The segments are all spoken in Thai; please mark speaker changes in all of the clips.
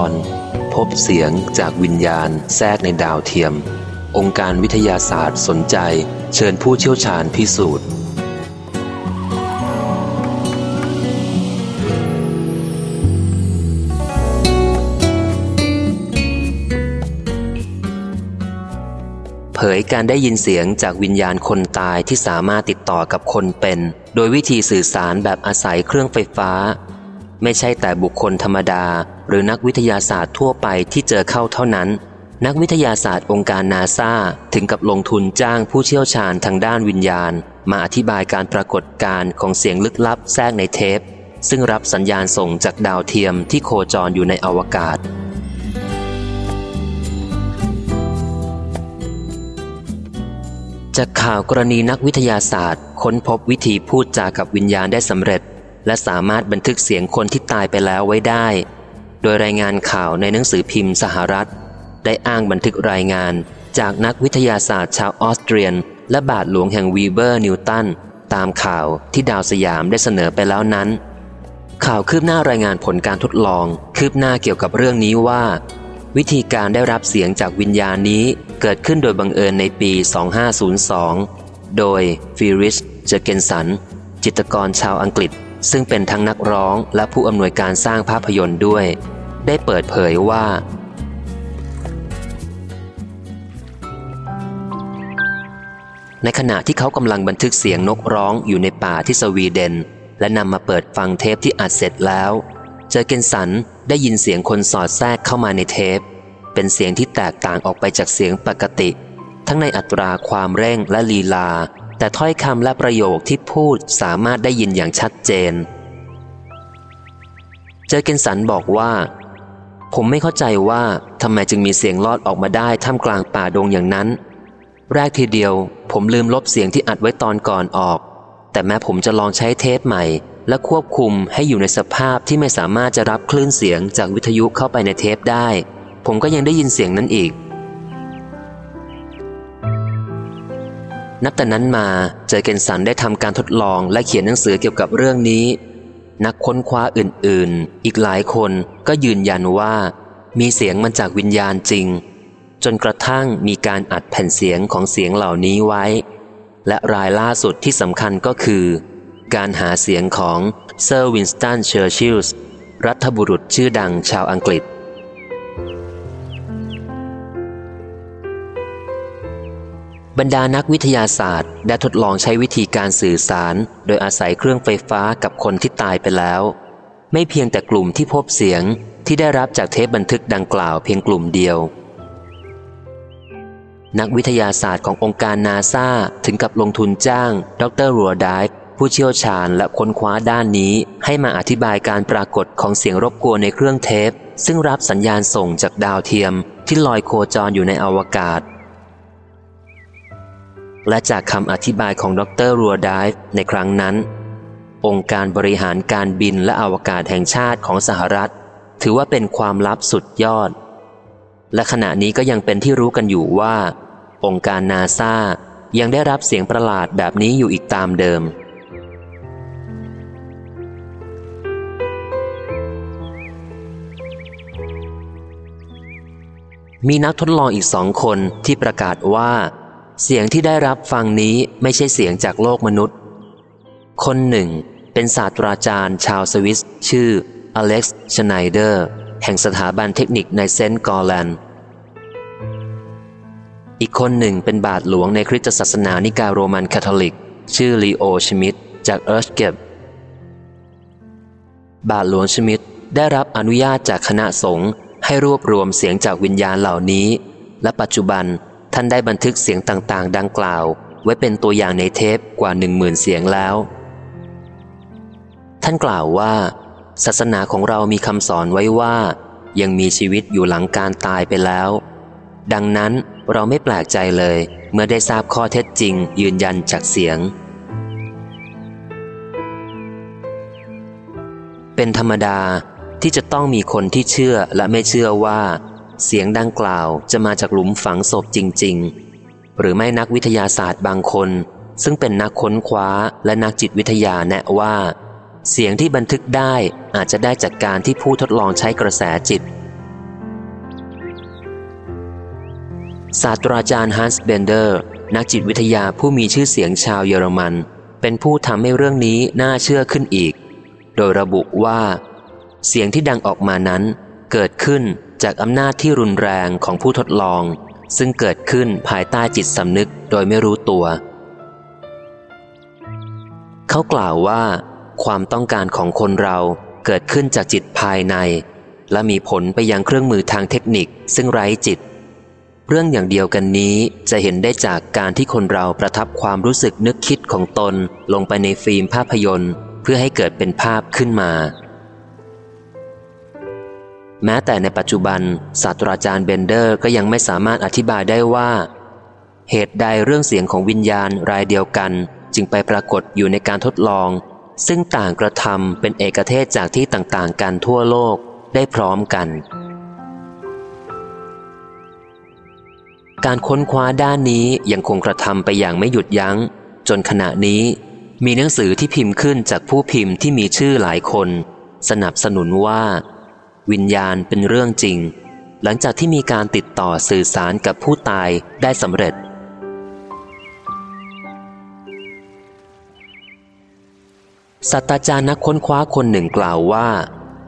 Speaker 1: อนพบเสียงจากวิญญาณแทรกในดาวเทียม องค์การวิทยาศาสตร์สนใจเชิญผู้เชี่ยวชาญพิสูจน์ เผยการได้ยินเสียงจากวิญญาณคนตายที่สามารถติดต่อกับคนเป็น โดยวิธีสื่อสารแบบอาศัยเครื่องไฟฟ้า ไม่ใช่แต่บุคคลธรรมดา หรือนักวิทยาศาสตร์ทั่วไปที่เจอเข้าเท่านั้น นักวิทยาศาสตร์องค์การนาซาถึงกับลงทุนจ้างผู้เชี่ยวชาญทางด้านวิญญาณ มาอธิบายการปรากฏการณ์ของเสียงลึกลับแทรกในเทป ซึ่งรับสัญญาณส่งจากดาวเทียมที่โคจรอยู่ในอวกาศจากข่าวกรณีนักวิทยาศาสตร์ ค้นพบวิธีพูดจากับวิญญาณได้สำเร็จ และสามารถบันทึกเสียงคนที่ตายไปแล้วไว้ได้ โดยรายงานข่าวในหนังสือพิมพ์สหรัฐ ได้อ้างบันทึกรายงานจากนักวิทยาศาสตร์ชาวออสเตรียน และบาทหลวงแห่งวีเบอร์นิวตันตามข่าวที่ดาวสยามได้เสนอไปแล้วนั้น ข่าวคืบหน้ารายงานผลการทดลอง คืบหน้าเกี่ยวกับเรื่องนี้ว่า วิธีการได้รับเสียงจากวิญญาณนี้เกิดขึ้นโดยบังเอิญในปี 2502 โดยฟิริช เจเกนสัน จิตกรชาวอังกฤษ ซึ่งเป็นทั้งนักร้องและผู้อำนวยการสร้างภาพยนตร์ด้วย ได้เปิดเผยว่า ในขณะที่เขากำลังบันทึกเสียงนกร้องอยู่ในป่าที่สวีเดน และนำมาเปิดฟังเทปที่อัดเสร็จแล้ว เจอเกนสันได้ยินเสียงคนสอดแทรกเข้ามาในเทป เป็นเสียงที่แตกต่างออกไปจากเสียงปกติ ทั้งในอัตราความเร่งและลีลา แต่ถ้อยคำและประโยคที่พูดสามารถได้ยินอย่างชัดเจน เจอเกนสันบอกว่า ผมไม่เข้าใจว่าทำไมจึงมีเสียงลอดออกมาได้ท่ามกลางป่าดงอย่างนั้น แรกทีเดียว ผมลืมลบเสียงที่อัดไว้ตอนก่อนออก แต่แม้ผมจะลองใช้เทปใหม่ และควบคุมให้อยู่ในสภาพที่ไม่สามารถจะรับคลื่นเสียงจากวิทยุเข้าไปในเทปได้ ผมก็ยังได้ยินเสียงนั้นอีก นับแต่นั้นมาเจอร์เกนสันได้ทำการทดลองและเขียนหนังสือเกี่ยวกับเรื่องนี้ นักค้นคว้าอื่นๆ อีกหลายคนก็ยืนยันว่า มีเสียงมันจากวิญญาณจริง จนกระทั่งมีการอัดแผ่นเสียงของเสียงเหล่านี้ไว้ และรายล่าสุดที่สำคัญก็คือ การหาเสียงของเซอร์วินสตันเชอร์ชิลส์รัฐบุรุษชื่อดังชาวอังกฤษ บรรดานักวิทยาศาสตร์ได้ทดลองใช้วิธีการสื่อสาร โดยอาศัยเครื่องไฟฟ้ากับคนที่ตายไปแล้ว ไม่เพียงแต่กลุ่มที่พบเสียงที่ได้รับจากเทปบันทึกดังกล่าวเพียงกลุ่มเดียว นักวิทยาศาสตร์ขององค์การนาซาถึงกับลงทุนจ้าง ดรรัวไดฟ์ผู้เชี่ยวชาญและค้นคว้าด้านนี้ ให้มาอธิบายการปรากฏของเสียงรบกวนในเครื่องเทป ซึ่งรับสัญญาณส่งจากดาวเทียมที่ลอยโคจรอยู่ในอวกาศ และจากคำอธิบายของดรรัวดฟ์ในครั้งนั้น องค์การบริหารการบินและอวกาศแห่งชาติของสหรัฐ ถือว่าเป็นความลับสุดยอด และขณะนี้ก็ยังเป็นที่รู้กันอยู่ว่า องค์การนาซายังได้รับเสียงประหลาดแบบนี้อยู่อีกตามเดิม มีนักทดลองอีกสองคนที่ประกาศว่า เสียงที่ได้รับฟังนี้ไม่ใช่เสียงจากโลกมนุษย์ คนหนึ่ง เป็นศาสตราจารย์ชาวสวิส ชื่ออเล็กซ์ชไนเดอร์ แห่งสถาบันเทคนิคในเซนต์กอร์แลนด์อีกคนหนึ่งเป็นบาทหลวงในคริสตศาสนานิกายโรมันคาทอลิก ชื่อลีโอชมิดจากเอิร์ชเก็บบาทหลวงชมิดได้รับอนุญาตจากคณะสงฆ์ให้รวบรวมเสียงจากวิญญาณเหล่านี้ และปัจจุบัน ท่านได้บันทึกเสียงต่างๆ ดังกล่าว ไว้เป็นตัวอย่างในเทปกว่าหนึ่งหมื่นเสียงแล้ว ท่านกล่าวว่า ศาสนาของเรามีคำสอนไว้ว่า ยังมีชีวิตอยู่หลังการตายไปแล้ว ดังนั้นเราไม่แปลกใจเลย เมื่อได้ทราบข้อเท็จจริง ยืนยันจากเสียง เป็นธรรมดาที่จะต้องมีคนที่เชื่อและไม่เชื่อว่า เสียงดังกล่าวจะมาจากหลุมฝังศพจริง ๆ หรือไม่นักวิทยาศาสตร์บางคน ซึ่งเป็นนักค้นคว้าและนักจิตวิทยาแนะว่า เสียงที่บันทึกได้อาจจะได้จากการที่ผู้ทดลองใช้กระแสจิต ศาสตราจารย์ฮันส์เบนเดอร์ นักจิตวิทยาผู้มีชื่อเสียงชาวเยอรมัน เป็นผู้ทำให้เรื่องนี้น่าเชื่อขึ้นอีก โดยระบุว่า เสียงที่ดังออกมานั้นเกิดขึ้น จากอำนาจที่รุนแรงของผู้ทดลอง ซึ่งเกิดขึ้นภายใต้จิตสำนึกโดยไม่รู้ตัว เขากล่าวว่า ความต้องการของคนเราเกิดขึ้นจากจิตภายใน และมีผลไปยังเครื่องมือทางเทคนิคซึ่งไร้จิต เรื่องอย่างเดียวกันนี้จะเห็นได้จากการที่คนเราประทับความรู้สึกนึกคิดของตนลงไปในฟิล์มภาพยนตร์ เพื่อให้เกิดเป็นภาพขึ้นมา แม้แต่ในปัจจุบันศาสตราจารย์เบนเดอร์ก็ยังไม่สามารถอธิบายได้ว่า เหตุใดเรื่องเสียงของวิญญาณรายเดียวกัน จึงไปปรากฏอยู่ในการทดลอง ซึ่งต่างกระทำเป็นเอกเทศจากที่ต่างๆ กันทั่วโลกได้พร้อมกัน การค้นคว้าด้านนี้ยังคงกระทำไปอย่างไม่หยุดยัง้ง จนขณะนี้มีหนังสือที่พิมพ์ขึ้นจากผู้พิมพ์ที่มีชื่อหลายคน สนับสนุนว่า วิญญาณเป็นเรื่องจริง หลังจากที่มีการติดต่อสื่อสารกับผู้ตายได้สำเร็จ ศาสตราจารย์นักค้นคว้าคนหนึ่งกล่าวว่า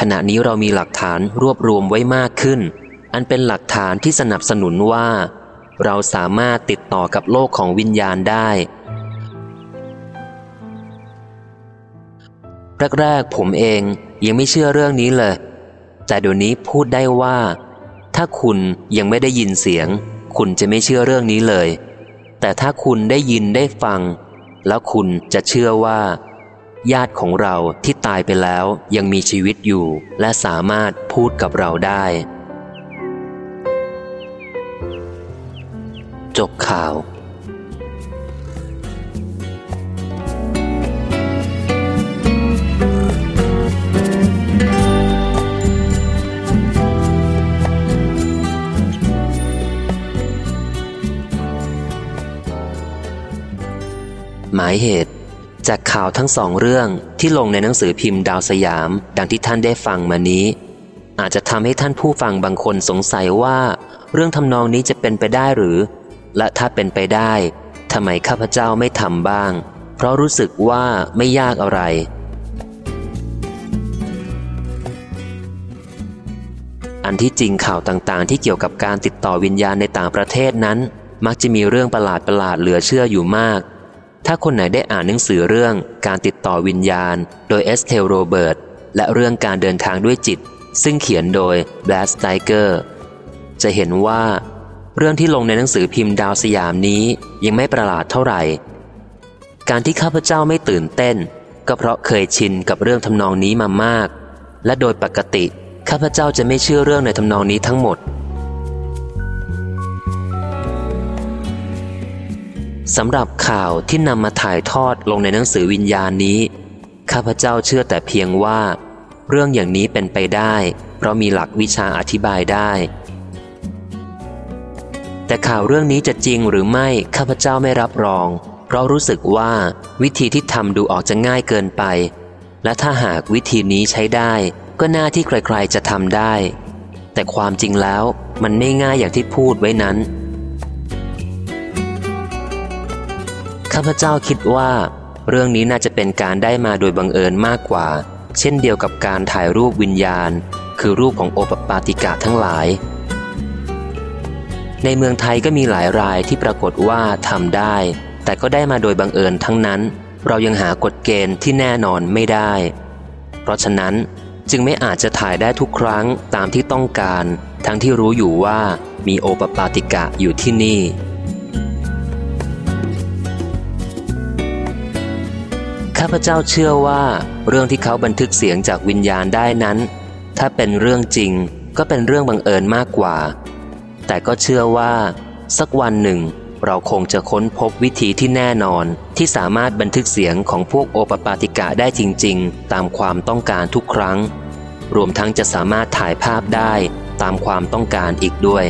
Speaker 1: ขณะนี้เรามีหลักฐานรวบรวมไว้มากขึ้น อันเป็นหลักฐานที่สนับสนุนว่า เราสามารถติดต่อกับโลกของวิญญาณได้แรกๆผมเองยังไม่เชื่อเรื่องนี้เลย แต่เดี๋ยวนี้พูดได้ว่า ถ้าคุณยังไม่ได้ยินเสียง คุณจะไม่เชื่อเรื่องนี้เลย แต่ถ้าคุณได้ยินได้ฟัง แล้วคุณจะเชื่อว่า ญาติของเราที่ตายไปแล้วยังมีชีวิตอยู่ และสามารถพูดกับเราได้ จบข่าว หมายเหตุ จากข่าวทั้งสองเรื่องที่ลงในหนังสือพิมพ์ดาวสยาม ดังที่ท่านได้ฟังมานี้ อาจจะทำให้ท่านผู้ฟังบางคนสงสัยว่า เรื่องทำนองนี้จะเป็นไปได้หรือ และถ้าเป็นไปได้ทำไมข้าพเจ้าไม่ทำบ้าง เพราะรู้สึกว่าไม่ยากอะไรอันที่จริงข่าวต่างๆ ที่เกี่ยวกับการติดต่อวิญญาณในต่างประเทศนั้น มักจะมีเรื่องประหลาดประหลาดๆเหลือเชื่ออยู่มาก ถ้าคนไหนได้อ่านหนังสือเรื่องการติดต่อวิญญาณ โดยเอสเทลโรเบิร์ตและเรื่องการเดินทางด้วยจิต ซึ่งเขียนโดยแบลสไตเกอร์จะเห็นว่า เรื่องที่ลงในหนังสือพิมพ์ดาวสยามนี้ยังไม่ประหลาดเท่าไหร่ การที่ข้าพเจ้าไม่ตื่นเต้น ก็เพราะเคยชินกับเรื่องทำนองนี้มามาก และโดยปกติข้าพเจ้าจะไม่เชื่อเรื่องในทำนองนี้ทั้งหมด สำหรับข่าวที่นำมาถ่ายทอดลงในหนังสือวิญญาณนี้ ข้าพเจ้าเชื่อแต่เพียงว่า เรื่องอย่างนี้เป็นไปได้ เพราะมีหลักวิชาอธิบายได้ แต่ข่าวเรื่องนี้จะจริงหรือไม่ข้าพเจ้าไม่รับรอง เพราะรู้สึกว่าวิธีที่ทำดูออกจะง่ายเกินไป และถ้าหากวิธีนี้ใช้ได้ ก็น่าที่ใครๆจะทำได้ แต่ความจริงแล้วมันไม่ง่ายอย่างที่พูดไว้นั้น ข้าพเจ้าคิดว่า เรื่องนี้น่าจะเป็นการได้มาโดยบังเอิญมากกว่า เช่นเดียวกับการถ่ายรูปวิญญาณ คือรูปของโอปปาติกะทั้งหลาย ในเมืองไทยก็มีหลายรายที่ปรากฏว่าทำได้ แต่ก็ได้มาโดยบังเอิญทั้งนั้น เรายังหากฎเกณฑ์ที่แน่นอนไม่ได้ เพราะฉะนั้นจึงไม่อาจจะถ่ายได้ทุกครั้งตามที่ต้องการ ทั้งที่รู้อยู่ว่ามีโอปปาติกะอยู่ที่นี่ พเจ้าเชื่อว่า เรื่องที่เขาบันทึกเสียงจากวิญญาณได้นั้น ถ้าเป็นเรื่องจริงก็เป็นเรื่องบังเอิญมากกว่า แต่ก็เชื่อว่า สักวันหนึ่ง เราคงจะค้นพบวิธีที่แน่นอนที่สามารถบันทึกเสียงของพวกโอปปาติกะได้จริง ๆ ตามความต้องการทุกครั้ง รวมทั้งจะสามารถถ่ายภาพได้ตามความต้องการอีกด้วย